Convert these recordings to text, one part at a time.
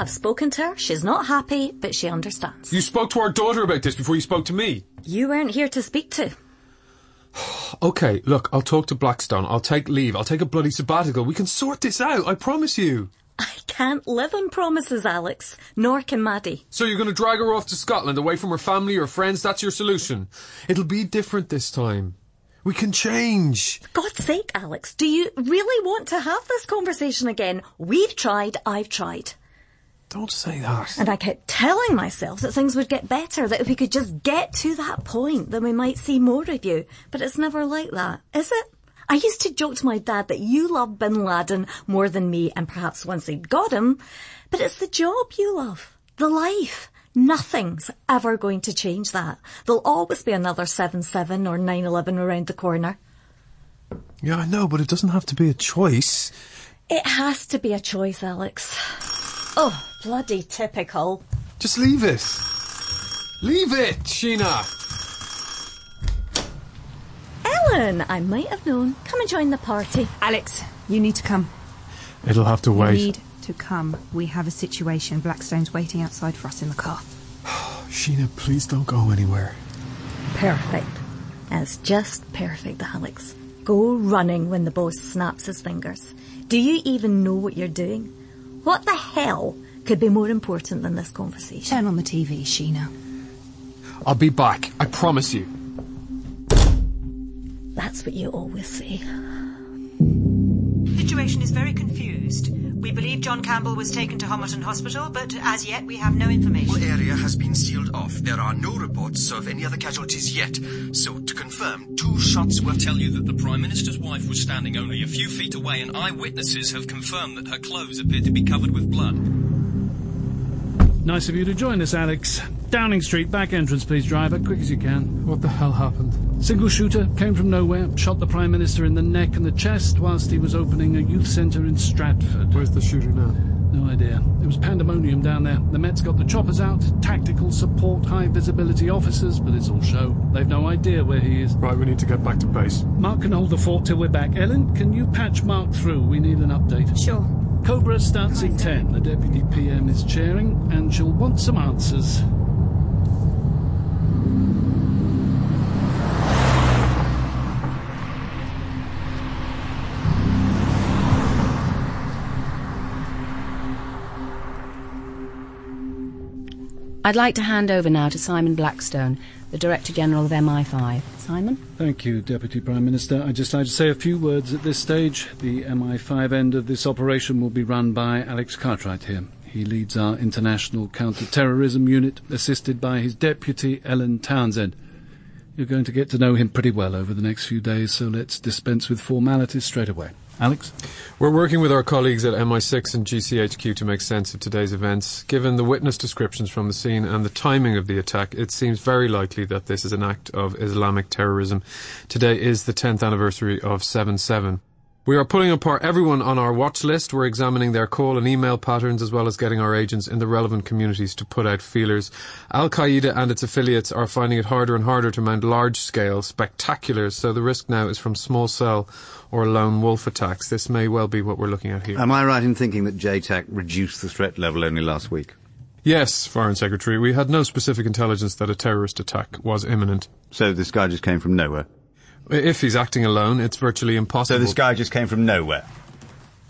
I've spoken to her. She's not happy, but she understands. You spoke to our daughter about this before you spoke to me. You weren't here to speak to. Okay, look, I'll talk to Blackstone. I'll take leave. I'll take a bloody sabbatical. We can sort this out, I promise you. I can't live on promises, Alex. Nor can Maddie. So you're going to drag her off to Scotland away from her family or friends? That's your solution? It'll be different this time. We can change. For God's sake, Alex, do you really want to have this conversation again? We've tried, I've tried. Don't say that. And I kept telling myself that things would get better, that if we could just get to that point, then we might see more of you. But it's never like that, is it? I used to joke to my dad that you love Bin Laden more than me, and perhaps once they'd got him. But it's the job you love, the life. Nothing's ever going to change that. There'll always be another 7-7 or 9-11 around the corner. Yeah, I know, but it doesn't have to be a choice. It has to be a choice, Alex. Oh, bloody typical. Just leave it. Leave it, Sheena. Ellen, I might have known. Come and join the party. Alex, you need to come. It'll have to You wait. need to come. We have a situation. Blackstone's waiting outside for us in the car. Sheena, please don't go anywhere. Perfect. That's just perfect, Alex. Go running when the boss snaps his fingers. Do you even know what you're doing? What the hell could be more important than this conversation? Turn on the TV, Sheena. I'll be back. I promise you. That's what you always say. situation is very confused. We believe John Campbell was taken to Homerton Hospital, but as yet we have no information. The area has been sealed off. There are no reports of any other casualties yet. So, to confirm, two shots were. Tell you that the Prime Minister's wife was standing only a few feet away, and eyewitnesses have confirmed that her clothes appeared to be covered with blood. Nice of you to join us, Alex. Downing Street, back entrance, please, driver. Quick as you can. What the hell happened? Single shooter, came from nowhere, shot the Prime Minister in the neck and the chest whilst he was opening a youth centre in Stratford. Where's the shooter now? No idea. It was pandemonium down there. The Mets got the choppers out, tactical support, high visibility officers, but it's all show. They've no idea where he is. Right, we need to get back to base. Mark can hold the fort till we're back. Ellen, can you patch Mark through? We need an update. Sure. Cobra starts in 10. The Deputy PM is chairing, and she'll want some answers. I'd like to hand over now to Simon Blackstone, the Director General of MI5. Simon? Thank you, Deputy Prime Minister. I'd just like to say a few words at this stage. The MI5 end of this operation will be run by Alex Cartwright here. He leads our international counter-terrorism unit, assisted by his deputy, Ellen Townsend. You're going to get to know him pretty well over the next few days, so let's dispense with formalities straight away. Alex? We're working with our colleagues at MI6 and GCHQ to make sense of today's events. Given the witness descriptions from the scene and the timing of the attack, it seems very likely that this is an act of Islamic terrorism. Today is the 10th anniversary of 7-7. We are pulling apart everyone on our watch list. We're examining their call and email patterns as well as getting our agents in the relevant communities to put out feelers. Al Qaeda and its affiliates are finding it harder and harder to mount large scale spectaculars, so the risk now is from small cell or lone wolf attacks. This may well be what we're looking at here. Am I right in thinking that JTAC reduced the threat level only last week? Yes, Foreign Secretary. We had no specific intelligence that a terrorist attack was imminent. So this guy just came from nowhere? If he's acting alone, it's virtually impossible. So this guy just came from nowhere?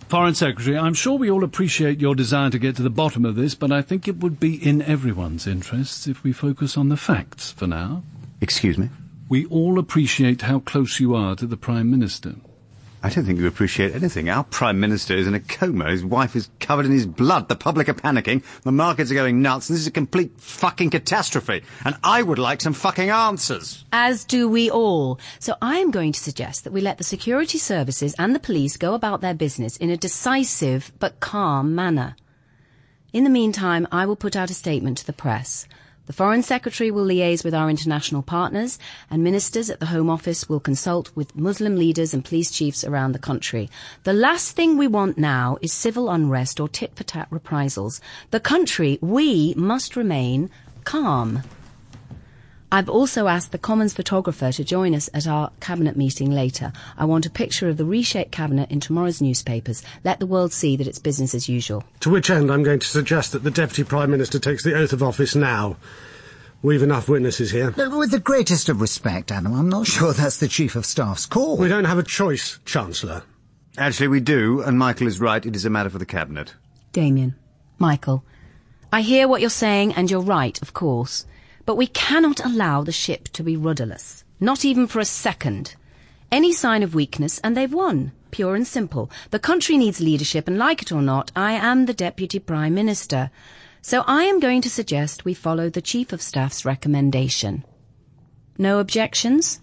Foreign Secretary, I'm sure we all appreciate your desire to get to the bottom of this, but I think it would be in everyone's interests if we focus on the facts for now. Excuse me? We all appreciate how close you are to the Prime Minister. I don't think you appreciate anything. Our Prime Minister is in a coma. His wife is covered in his blood. The public are panicking. The markets are going nuts. This is a complete fucking catastrophe. And I would like some fucking answers. As do we all. So I am going to suggest that we let the security services and the police go about their business in a decisive but calm manner. In the meantime, I will put out a statement to the press. The Foreign Secretary will liaise with our international partners, and ministers at the Home Office will consult with Muslim leaders and police chiefs around the country. The last thing we want now is civil unrest or tit for tat reprisals. The country, we must remain calm. I've also asked the Commons photographer to join us at our cabinet meeting later. I want a picture of the reshaped cabinet in tomorrow's newspapers. Let the world see that it's business as usual. To which end I'm going to suggest that the Deputy Prime Minister takes the oath of office now. We've enough witnesses here. No, With the greatest of respect, Adam, I'm not sure that's the Chief of Staff's call. We don't have a choice, Chancellor. Actually, we do, and Michael is right. It is a matter for the Cabinet. Damien, Michael, I hear what you're saying, and you're right, of course. But we cannot allow the ship to be rudderless. Not even for a second. Any sign of weakness, and they've won. Pure and simple. The country needs leadership, and like it or not, I am the Deputy Prime Minister. So I am going to suggest we follow the Chief of Staff's recommendation. No objections?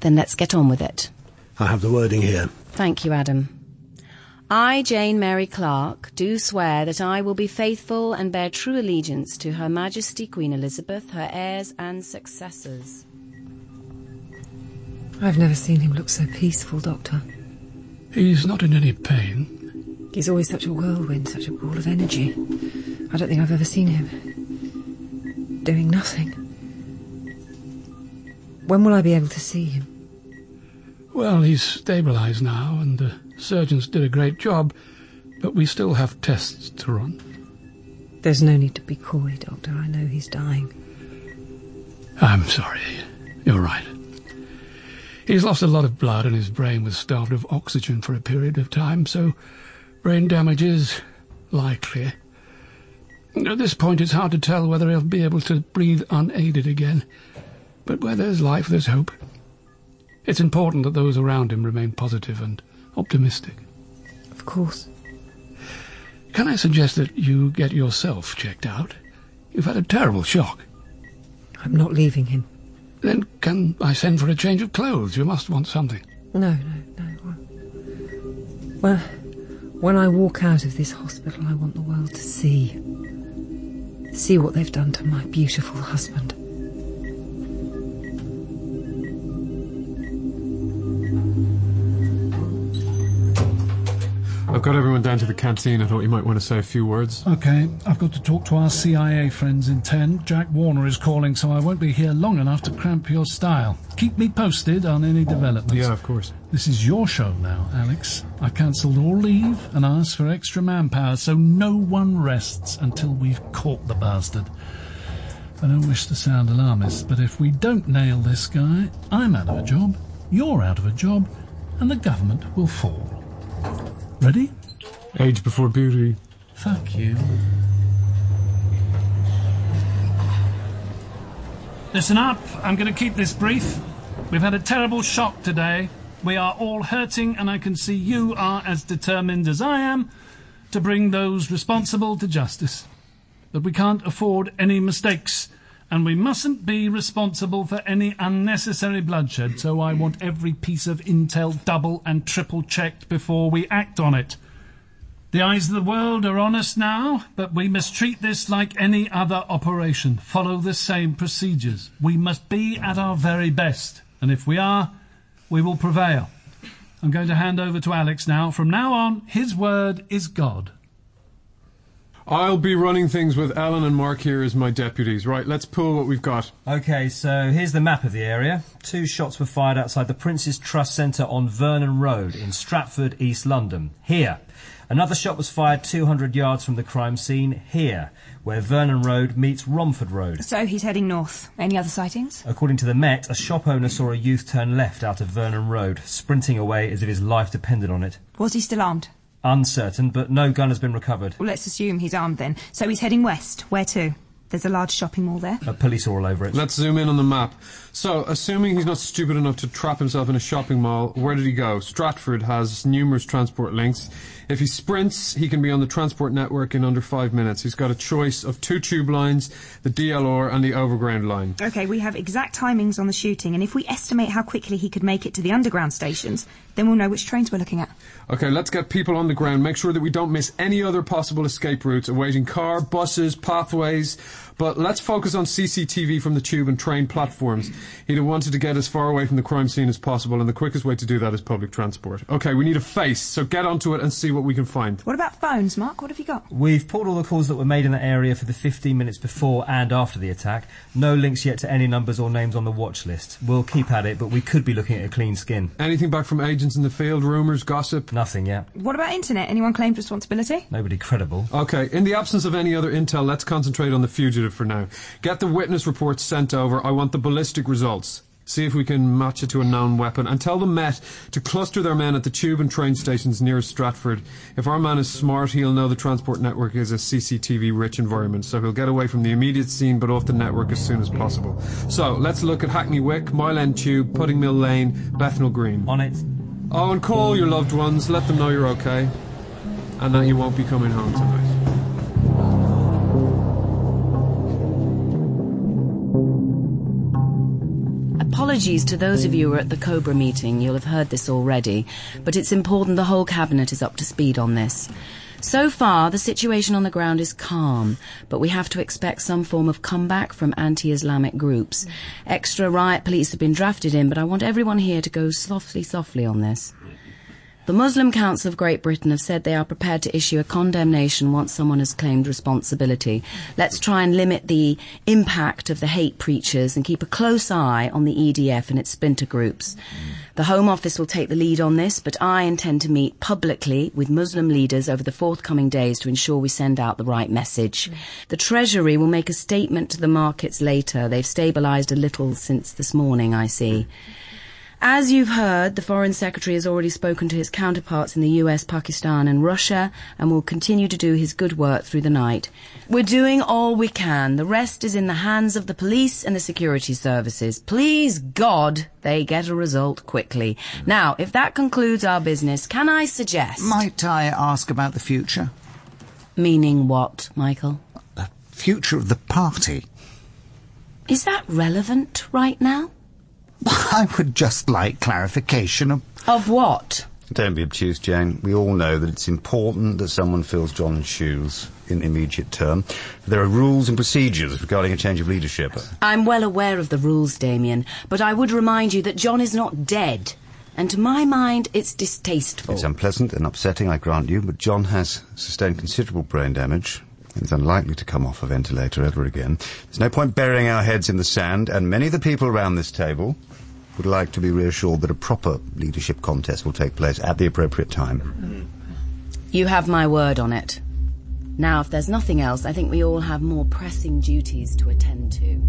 Then let's get on with it. I have the wording here. Thank you, Adam. I, Jane Mary Clark, do swear that I will be faithful and bear true allegiance to Her Majesty Queen Elizabeth, her heirs and successors. I've never seen him look so peaceful, Doctor. He's not in any pain. He's always such a whirlwind, such a ball of energy. I don't think I've ever seen him doing nothing. When will I be able to see him? Well, he's stabilised now, and the surgeons did a great job, but we still have tests to run. There's no need to be coy, Doctor. I know he's dying. I'm sorry. You're right. He's lost a lot of blood and his brain was starved of oxygen for a period of time, so brain damage is likely. At this point, it's hard to tell whether he'll be able to breathe unaided again. But where there's life, there's hope. It's important that those around him remain positive and optimistic. Of course. Can I suggest that you get yourself checked out? You've had a terrible shock. I'm not leaving him. Then can I send for a change of clothes? You must want something. No, no, no. Well, when I walk out of this hospital, I want the world to see. See what they've done to my beautiful husband. I've got everyone down to the canteen. I thought you might want to say a few words. Okay, I've got to talk to our CIA friends in 10. Jack Warner is calling, so I won't be here long enough to cramp your style. Keep me posted on any developments. Yeah, of course. This is your show now, Alex. I've cancelled all leave and asked for extra manpower, so no one rests until we've caught the bastard. I don't wish to sound alarmist, but if we don't nail this guy, I'm out of a job, you're out of a job, and the government will fall. Ready? Age before beauty. Fuck you. Listen up, I'm going to keep this brief. We've had a terrible shock today. We are all hurting, and I can see you are as determined as I am to bring those responsible to justice. But we can't afford any mistakes, and we mustn't be responsible for any unnecessary bloodshed, so I want every piece of intel double and triple checked before we act on it. The eyes of the world are on us now, but we must treat this like any other operation. Follow the same procedures. We must be at our very best, and if we are, we will prevail. I'm going to hand over to Alex now. From now on, his word is God. I'll be running things with Alan and Mark here as my deputies. Right, let's pull what we've got. Okay, so here's the map of the area. Two shots were fired outside the Prince's Trust Centre on Vernon Road in Stratford, East London. Here. Another shot was fired 200 yards from the crime scene. Here, where Vernon Road meets Romford Road. So he's heading north. Any other sightings? According to the Met, a shop owner saw a youth turn left out of Vernon Road, sprinting away as if his life depended on it. Was he still armed? Uncertain, but no gun has been recovered. Well, let's assume he's armed then. So he's heading west. Where to? There's a large shopping mall there. Uh, police are all over it. Let's zoom in on the map. So, assuming he's not stupid enough to trap himself in a shopping mall, where did he go? Stratford has numerous transport links. If he sprints, he can be on the transport network in under five minutes. He's got a choice of two tube lines, the DLR and the overground line. Okay, we have exact timings on the shooting, and if we estimate how quickly he could make it to the underground stations, then we'll know which trains we're looking at. Okay, let's get people on the ground. Make sure that we don't miss any other possible escape routes awaiting car, buses, pathways. But let's focus on CCTV from the tube and train platforms. He'd have wanted to get as far away from the crime scene as possible, and the quickest way to do that is public transport. Okay, we need a face, so get onto it and see what we can find. What about phones, Mark? What have you got? We've pulled all the calls that were made in that area for the 15 minutes before and after the attack. No links yet to any numbers or names on the watch list. We'll keep at it, but we could be looking at a clean skin. Anything back from agents in the field? Rumours, gossip? Nothing yet. What about internet? Anyone claimed responsibility? Nobody credible. Okay, in the absence of any other intel, let's concentrate on the fugitive for now. Get the witness reports sent over. I want the ballistic results. See if we can match it to a known weapon. And tell the Met to cluster their men at the tube and train stations nearest Stratford. If our man is smart, he'll know the transport network is a CCTV rich environment, so he'll get away from the immediate scene but off the network as soon as possible. So, let's look at Hackney Wick, Mile End Tube, Pudding Mill Lane, Bethnal Green. On it. Oh, and call your loved ones. Let them know you're okay. And that you won't be coming home tonight. Apologies to those of you who are at the Cobra meeting. You'll have heard this already, but it's important the whole cabinet is up to speed on this. So far, the situation on the ground is calm, but we have to expect some form of comeback from anti-Islamic groups. Extra riot police have been drafted in, but I want everyone here to go softly, softly on this. The Muslim Council of Great Britain have said they are prepared to issue a condemnation once someone has claimed responsibility. Let's try and limit the impact of the hate preachers and keep a close eye on the EDL and its splinter groups. The Home Office will take the lead on this, but I intend to meet publicly with Muslim leaders over the forthcoming days to ensure we send out the right message. The Treasury will make a statement to the markets later. They've stabilised a little since this morning, I see. As you've heard, the Foreign Secretary has already spoken to his counterparts in the US, Pakistan and Russia and will continue to do his good work through the night. We're doing all we can. The rest is in the hands of the police and the security services. Please God they get a result quickly. Now, if that concludes our business, can I suggest... Might I ask about the future? Meaning what, Michael? The future of the party. Is that relevant right now? I would just like clarification of... Of what? Don't be obtuse, Jane. We all know that it's important that someone fills John's shoes in the immediate term. There are rules and procedures regarding a change of leadership. I'm well aware of the rules, Damien, but I would remind you that John is not dead. And to my mind, it's distasteful. It's unpleasant and upsetting, I grant you, but John has sustained considerable brain damage. He's unlikely to come off a ventilator ever again. There's no point burying our heads in the sand, and many of the people around this table would like to be reassured that a proper leadership contest will take place at the appropriate time. You have my word on it. Now, if there's nothing else, I think we all have more pressing duties to attend to.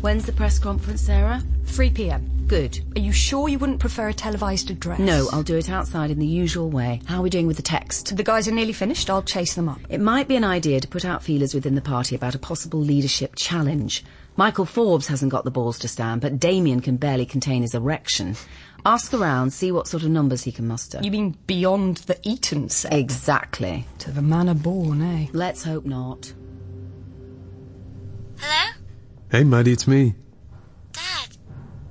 When's the press conference, Sarah? 3 pm. Good. Are you sure you wouldn't prefer a televised address? No, I'll do it outside in the usual way. How are we doing with the text? The guys are nearly finished. I'll chase them up. It might be an idea to put out feelers within the party about a possible leadership challenge. Michael Forbes hasn't got the balls to stand, but Damien can barely contain his erection. Ask around, see what sort of numbers he can muster. You mean beyond the Eton set? Exactly. To the manor born, eh? Let's hope not. Hello? Hey, Maddie, it's me. Dad,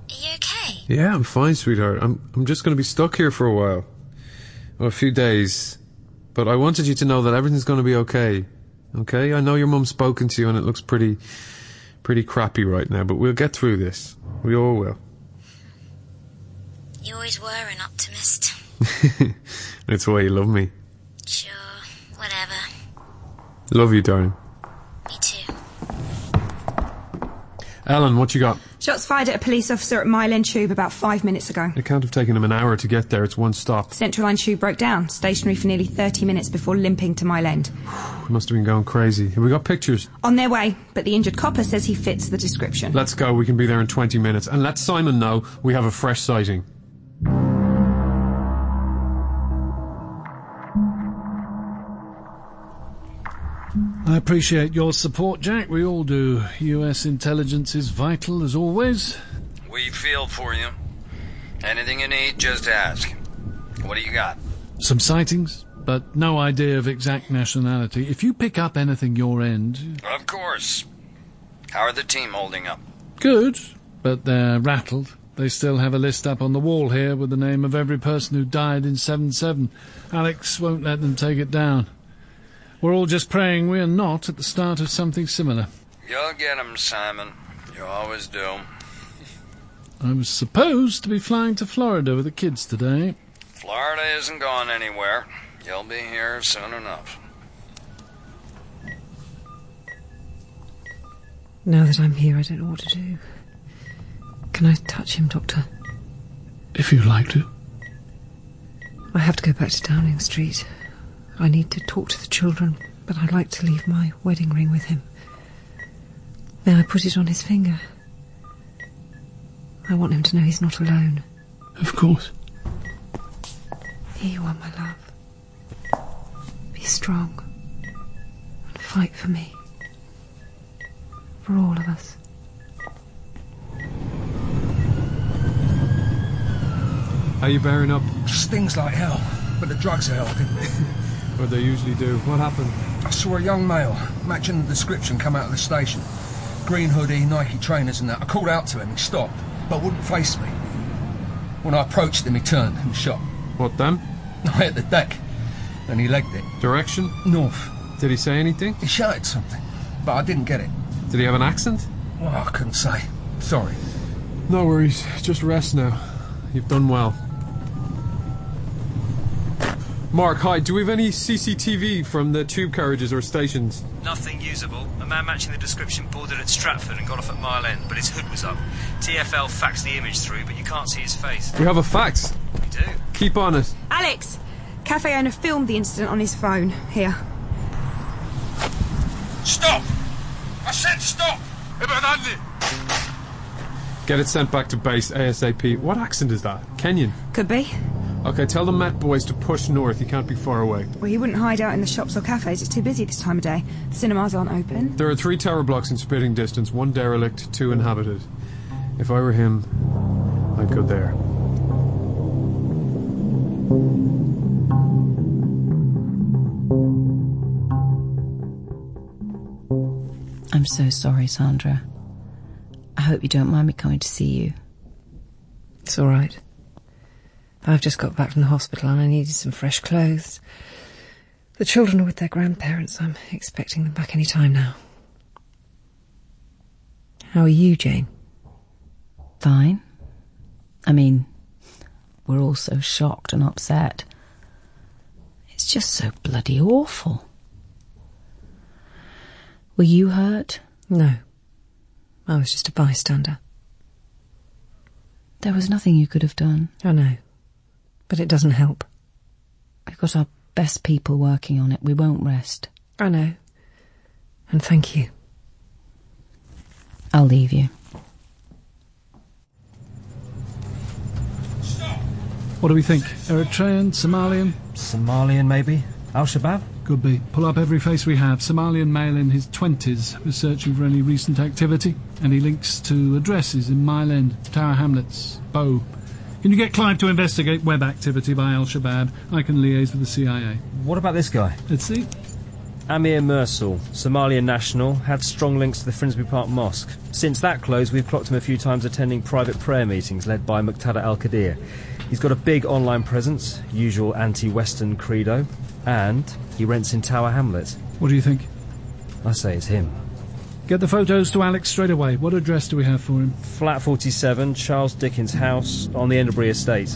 are you okay? Yeah, I'm fine, sweetheart. I'm I'm just going to be stuck here for a while, or a few days. But I wanted you to know that everything's going to be okay. Okay? I know your mum's spoken to you, and it looks pretty, pretty crappy right now. But we'll get through this. We all will. You always were an optimist. That's why you love me. Sure, whatever. Love you, darling. Me too. Ellen, what you got? Shots fired at a police officer at Mile End Tube about five minutes ago. It can't have taken him an hour to get there. It's one stop. Central Line Tube broke down, stationary for nearly 30 minutes before limping to Mile End. He must have been going crazy. Have we got pictures? On their way, but the injured copper says he fits the description. Let's go. We can be there in 20 minutes. And let Simon know we have a fresh sighting. I appreciate your support, Jack. We all do. US intelligence is vital, as always. We feel for you. Anything you need, just ask. What do you got? Some sightings, but no idea of exact nationality. If you pick up anything your end, Of course. How are the team holding up? good, but they're rattled. They still have a list up on the wall here with the name of every person who died in 7-7. Alex won't let them take it down. We're all just praying we're not at the start of something similar. You'll get 'em, Simon. You always do. I was supposed to be flying to Florida with the kids today. Florida isn't going anywhere. You'll be here soon enough. Now that I'm here, I don't know what to do. Can I touch him, Doctor? If you like to. I have to go back to Downing Street. I need to talk to the children, but I'd like to leave my wedding ring with him. May I put it on his finger? I want him to know he's not alone. Of course. Here you are, my love. Be strong and fight for me. For all of us. How you bearing up? Stings like hell, but the drugs are helping. What they usually do. What happened? I saw a young male, matching the description, come out of the station. Green hoodie, Nike trainers and that. I called out to him, he stopped, but wouldn't face me. When I approached him, he turned and shot. What them? I hit the deck, and he legged it. Direction? North. Did he say anything? He shouted something, but I didn't get it. Did he have an accent? Well, I couldn't say. Sorry. No worries. Just rest now. You've done well. Mark, hi. Do we have any CCTV from the tube carriages or stations? Nothing usable. A man matching the description boarded at Stratford and got off at Mile End, but his hood was up. TFL faxed the image through, but you can't see his face. We have a fax. We do. Keep on it. Alex! Cafe owner filmed the incident on his phone. Here. Stop! I said stop! Get it sent back to base ASAP. What accent is that? Kenyan? Could be. Okay, tell the Met boys to push north. You can't be far away. Well, he wouldn't hide out in the shops or cafes. It's too busy this time of day. The cinemas aren't open. There are three tower blocks in spitting distance, one derelict, two inhabited. If I were him, I'd go there. I'm so sorry, Sandra. I hope you don't mind me coming to see you. It's all right. I've just got back from the hospital and I needed some fresh clothes. The children are with their grandparents. I'm expecting them back any time now. How are you, Jane? Fine. I mean, we're all so shocked and upset. It's just so bloody awful. Were you hurt? No. I was just a bystander. There was nothing you could have done. I know. But it doesn't help. We've got our best people working on it. We won't rest. I know. And thank you. I'll leave you. What do we think? Eritrean? Somalian? Somalian, maybe? Al Shabaab? Could be. Pull up every face we have. Somalian male in his 20s was searching for any recent activity. Any links to addresses in Mile End, Tower Hamlets, Bow. Can you get Clive to investigate web activity by Al Shabaab? I can liaise with the CIA. What about this guy? Let's see. Amir Mursal, Somalian national, had strong links to the Finsbury Park Mosque. Since that closed, we've clocked him a few times attending private prayer meetings led by Muqtada al Qadir. He's got a big online presence, usual anti Western credo, and he rents in Tower Hamlets. What do you think? I say it's him. Get the photos to Alex straight away. What address do we have for him? Flat 47, Charles Dickens' house on the Enderbury estate.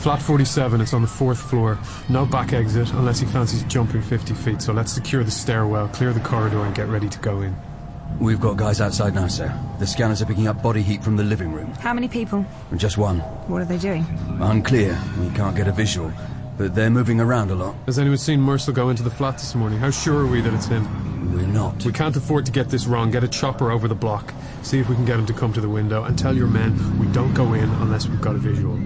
Flat 47, it's on the fourth floor. No back exit unless he fancies jumping 50 feet, so let's secure the stairwell, clear the corridor, and get ready to go in. We've got guys outside now, sir. The scanners are picking up body heat from the living room. How many people? Just one. What are they doing? Unclear. We can't get a visual. But they're moving around a lot. Has anyone seen Mursal go into the flat this morning? How sure are we that it's him? We're not. We can't afford to get this wrong. Get a chopper over the block. See if we can get him to come to the window. And tell your men we don't go in unless we've got a visual.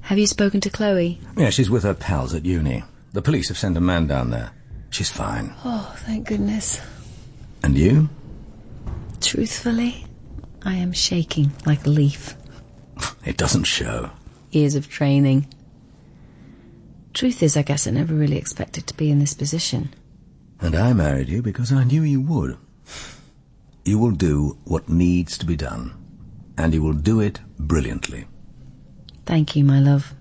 Have you spoken to Chloe? Yeah, she's with her pals at uni. The police have sent a man down there. She's fine. Oh, thank goodness. And you? Truthfully, I am shaking like a leaf. It doesn't show. Years of training. Truth is, I guess I never really expected to be in this position. And I married you because I knew you would. You will do what needs to be done. And you will do it brilliantly. Thank you, my love.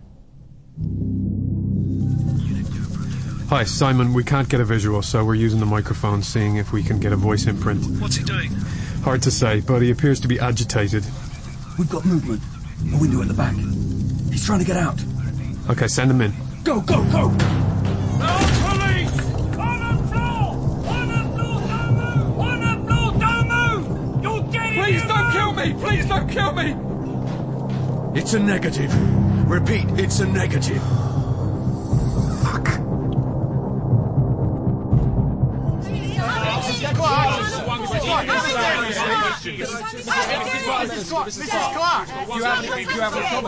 Hi, Simon. We can't get a visual, so we're using the microphone, seeing if we can get a voice imprint. What's he doing? Hard to say, but he appears to be agitated. We've got movement. A window at the back. He's trying to get out. Okay, send him in. Go, go, go! Please don't kill me! Please don't kill me! It's a negative. Repeat, it's a negative.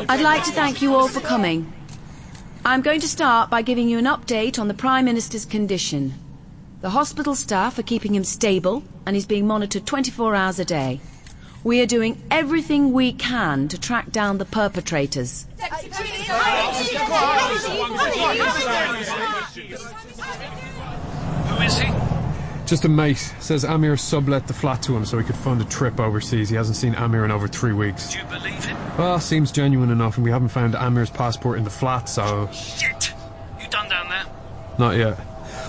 I'd like to thank you all for coming. I'm going to start by giving you an update on the Prime Minister's condition. The hospital staff are keeping him stable and he's being monitored 24 hours a day. We are doing everything we can to track down the perpetrators. Who is he? Just a mate. Says Amir sublet the flat to him so he could fund a trip overseas. He hasn't seen Amir in over three weeks. Do you believe him? Well, seems genuine enough, and we haven't found Amir's passport in the flat, so. Shit! You done down there? Not yet.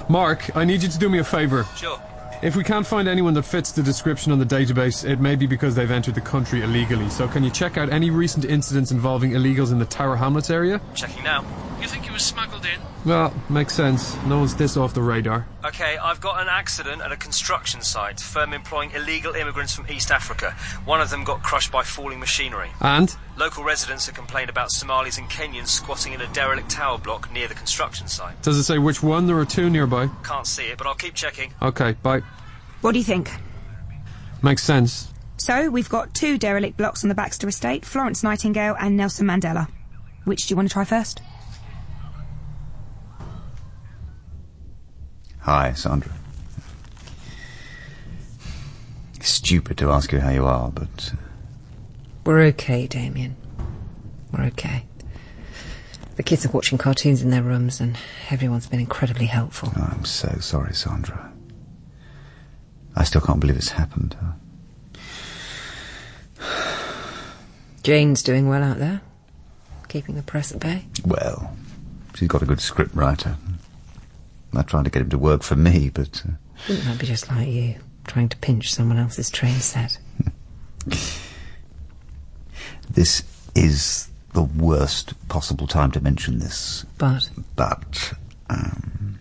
Mark, I need you to do me a favour. Sure. If we can't find anyone that fits the description on the database, it may be because they've entered the country illegally. So can you check out any recent incidents involving illegals in the Tower Hamlets area? Checking now. You think he was smuggled in? Well, makes sense. No one's this off the radar. Okay, I've got an accident at a construction site. Firm employing illegal immigrants from East Africa. One of them got crushed by falling machinery. And? Local residents have complained about Somalis and Kenyans squatting in a derelict tower block near the construction site. Does it say which one? There are two nearby. Can't see it, but I'll keep checking. Okay, bye. What do you think? Makes sense. So, we've got two derelict blocks on the Baxter estate Florence Nightingale and Nelson Mandela. Which do you want to try first? Hi, Sandra. Stupid to ask you how you are, but uh, We're okay, Damien. We're okay. The kids are watching cartoons in their rooms, and everyone's been incredibly helpful. oh, I'm so sorry, Sandra. I still can't believe it's happened. Jane's doing well out there, keeping the press at bay. Well, she's got a good script writer. I tried to get him to work for me, but uh, Wouldn't that be just like you, trying to pinch someone else's train set? this is the worst possible time to mention this. But But um,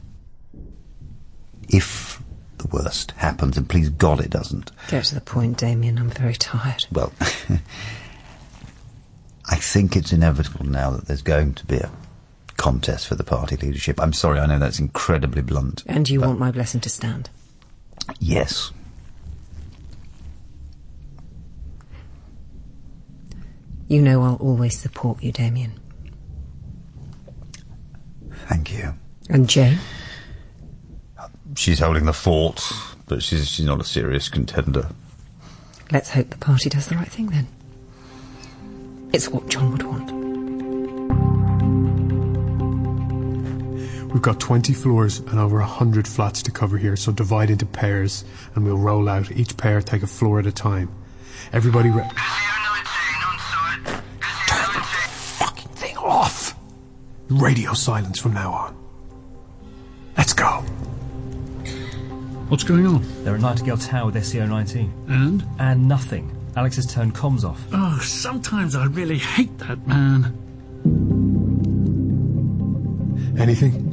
if the worst happens, and please God it doesn't, get to the point, Damien. I'm very tired. well, I think it's inevitable now that there's going to be a contest for the party leadership. I'm sorry, I know that's incredibly blunt. And you want my blessing to stand. Yes. You know I'll always support you, Damien. Thank you. And Jane? She's holding the fort, but she's she's not a serious contender. Let's hope the party does the right thing then. It's what John would want. We've got 20 floors and over 100 flats to cover here, so divide into pairs and we'll roll out. Each pair take a floor at a time. Everybody. Re- Turn the fucking thing off! Radio silence from now on. Let's go. What's going on? They're at Nightingale Tower with SCO 19. And? And nothing. Alex has turned comms off. Oh, sometimes I really hate that man. Anything?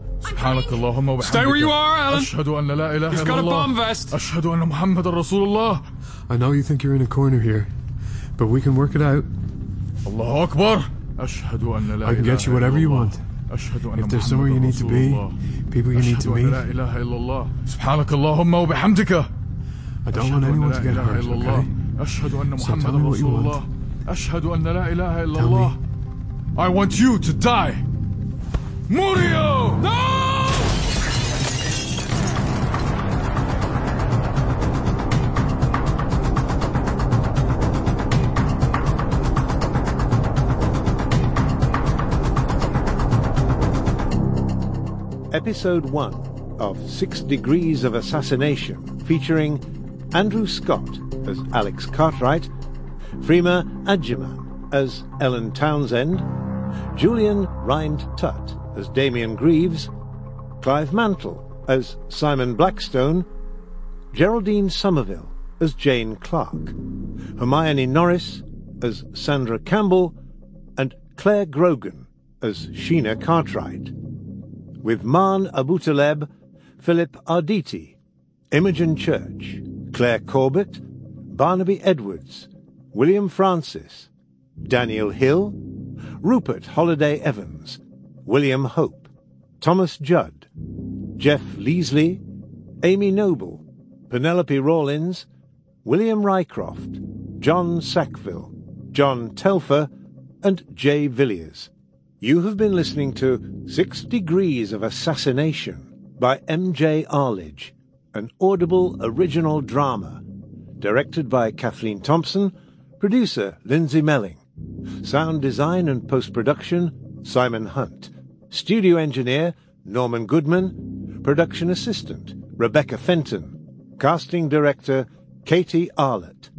أشهد أن محمدا رسول الله سبحانك اللهم وبحمدك Stay where you are, Alan. أشهد أن لا إله He's إلا got a الله bomb vest. أشهد أن محمدا رسول الله I know you think you're in a corner here, but we can work it out. الله أكبر أشهد أن لا I can إله get you إلا whatever you الله. want. أشهد أن If there's محمد somewhere you need to رسول be, الله. people you need أشهد to أن meet. لا إله إلا الله سبحانك اللهم وبحمدك I don't want anyone to get لا إله hurt, إلا الله. okay? أشهد أن So tell محمد me what you رسول want. الله أشهد أن لا إله إلا Tell me. الله I want you to die Murio! No! Episode 1 of Six Degrees of Assassination, featuring Andrew Scott as Alex Cartwright, Freema Agyeman as Ellen Townsend, Julian Rind Tutt as Damien Greaves, Clive Mantle as Simon Blackstone, Geraldine Somerville as Jane Clark, Hermione Norris as Sandra Campbell, and Clare Grogan as Sheena Cartwright with Man Abutaleb, Philip Arditi, Imogen Church, Claire Corbett, Barnaby Edwards, William Francis, Daniel Hill, Rupert Holliday Evans, William Hope, Thomas Judd, Jeff Leasley, Amy Noble, Penelope Rawlins, William Rycroft, John Sackville, John Telfer, and Jay Villiers. You have been listening to Six Degrees of Assassination by M.J. Arlidge, an audible original drama, directed by Kathleen Thompson, producer Lindsay Melling, sound design and post-production Simon Hunt, studio engineer Norman Goodman, production assistant Rebecca Fenton, casting director Katie Arlett.